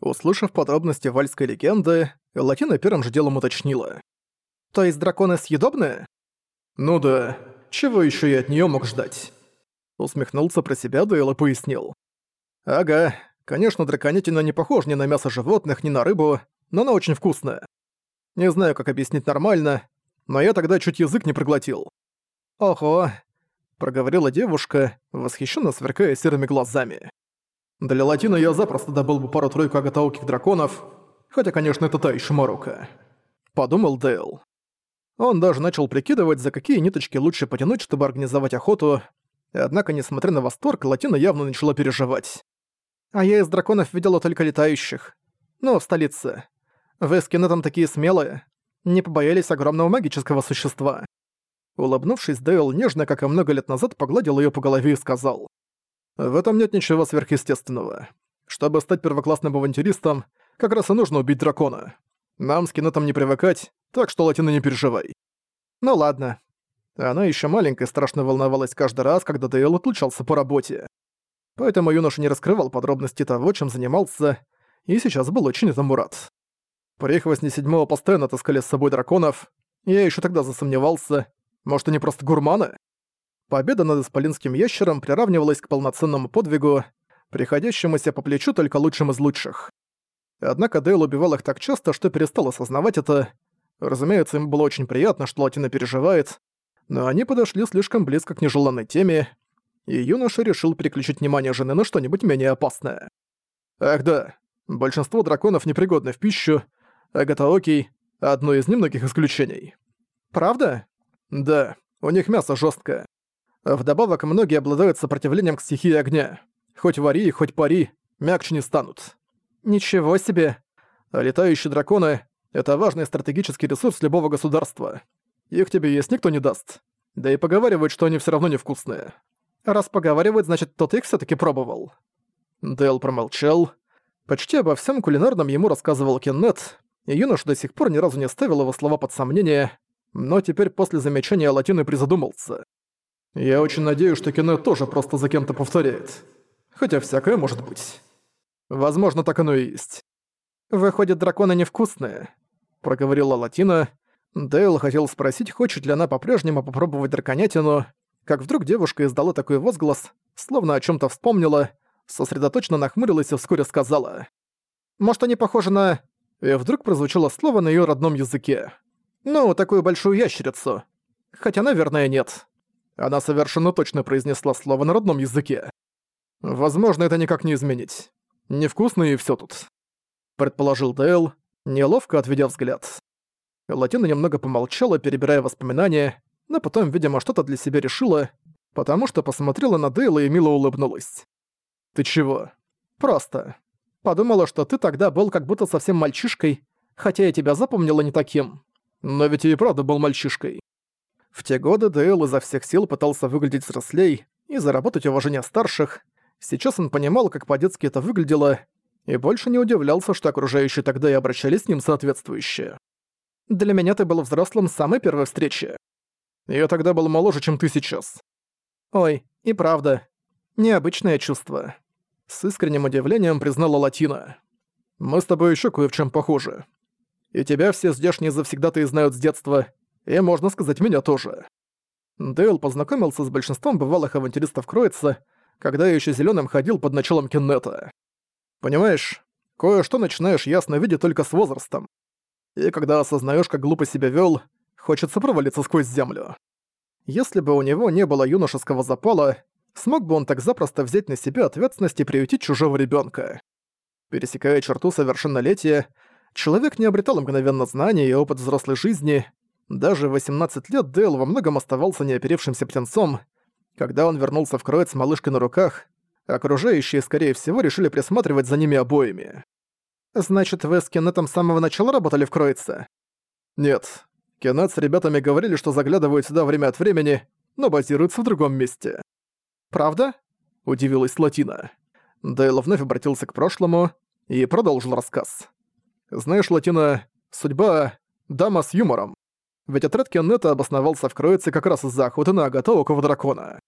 Услышав подробности вальской легенды, Латина первым же делом уточнила. «То есть драконы съедобные?» «Ну да, чего еще я от нее мог ждать?» Усмехнулся про себя Дейл и пояснил. «Ага, конечно, драконятина не похожа ни на мясо животных, ни на рыбу, но она очень вкусная. Не знаю, как объяснить нормально, но я тогда чуть язык не проглотил». «Ого!» — проговорила девушка, восхищенно сверкая серыми глазами. Для Латина я запросто добыл бы пару-тройку агатауких драконов, хотя, конечно, это та еще морока. Подумал Дейл. Он даже начал прикидывать, за какие ниточки лучше потянуть, чтобы организовать охоту, однако, несмотря на восторг, Латина явно начала переживать. А я из драконов видела только летающих. Ну, в столице. Вы с Кеннетом такие смелые. Не побоялись огромного магического существа. Улыбнувшись, Дейл нежно, как и много лет назад, погладил ее по голове и сказал. В этом нет ничего сверхъестественного. Чтобы стать первоклассным авантюристом, как раз и нужно убить дракона. Нам с кинетом не привыкать, так что Латина не переживай. Ну ладно. Она еще маленькая страшно волновалась каждый раз, когда Дейл отлучался по работе. Поэтому юноша не раскрывал подробности того, чем занимался, и сейчас был очень этому рад. Прихвостни седьмого постоянно таскали с собой драконов, я еще тогда засомневался, может они просто гурманы? Победа над исполинским ящером приравнивалась к полноценному подвигу, приходящемуся по плечу только лучшим из лучших. Однако Дейл убивал их так часто, что перестал осознавать это. Разумеется, им было очень приятно, что Латина переживает, но они подошли слишком близко к нежеланной теме, и юноша решил переключить внимание жены на что-нибудь менее опасное. Ах да, большинство драконов непригодны в пищу, а Гатаоки — одно из немногих исключений. Правда? Да, у них мясо жесткое. Вдобавок, многие обладают сопротивлением к стихии огня. Хоть вари, хоть пари, мягче не станут. Ничего себе. Летающие драконы — это важный стратегический ресурс любого государства. Их тебе есть никто не даст. Да и поговаривают, что они все равно невкусные. Раз поговаривают, значит, тот их все таки пробовал. Дэл промолчал. Почти обо всем кулинарном ему рассказывал Кеннет, и юноша до сих пор ни разу не ставил его слова под сомнение, но теперь после замечания Латины призадумался. Я очень надеюсь, что кино тоже просто за кем-то повторяет. Хотя всякое может быть. Возможно, так оно и есть. «Выходит, драконы невкусные», — проговорила Латина. Дейл хотел спросить, хочет ли она по-прежнему попробовать драконятину, как вдруг девушка издала такой возглас, словно о чем то вспомнила, сосредоточенно нахмурилась и вскоре сказала. «Может, они похожи на...» И вдруг прозвучало слово на ее родном языке. «Ну, такую большую ящерицу. Хотя, наверное, нет». Она совершенно точно произнесла слово на родном языке. Возможно, это никак не изменить. Невкусно и всё тут. Предположил Дейл, неловко отведя взгляд. Латина немного помолчала, перебирая воспоминания, но потом, видимо, что-то для себя решила, потому что посмотрела на Дейла и мило улыбнулась. «Ты чего?» «Просто. Подумала, что ты тогда был как будто совсем мальчишкой, хотя я тебя запомнила не таким. Но ведь и правда был мальчишкой. В те годы Дейл изо всех сил пытался выглядеть взрослей и заработать уважение старших. Сейчас он понимал, как по-детски это выглядело, и больше не удивлялся, что окружающие тогда и обращались с ним соответствующе. «Для меня ты был взрослым с самой первой встречи. Я тогда был моложе, чем ты сейчас». «Ой, и правда. Необычное чувство». С искренним удивлением признала Латина. «Мы с тобой ещё кое в чем похожи. И тебя все здешние завсегдатые знают с детства, и, можно сказать, меня тоже. Дейл познакомился с большинством бывалых авантюристов Кроица, когда я еще зеленым ходил под началом Кеннета. Понимаешь, кое-что начинаешь ясно видеть только с возрастом. И когда осознаешь, как глупо себя вел, хочется провалиться сквозь землю. Если бы у него не было юношеского запала, смог бы он так запросто взять на себя ответственность и приютить чужого ребенка. Пересекая черту совершеннолетия, человек не обретал мгновенно знаний и опыт взрослой жизни, даже в 18 лет Дейл во многом оставался неоперевшимся птенцом. Когда он вернулся в Кроид с малышкой на руках, окружающие, скорее всего, решили присматривать за ними обоими. «Значит, вы с Кеннетом с самого начала работали в Кроице?» «Нет. Кеннет с ребятами говорили, что заглядывают сюда время от времени, но базируются в другом месте». «Правда?» – удивилась Латина. Дейл вновь обратился к прошлому и продолжил рассказ. «Знаешь, Латина, судьба – дама с юмором. Ведь отряд Кеннета обосновался в Кроице как раз из-за охоты на Агатоукова дракона.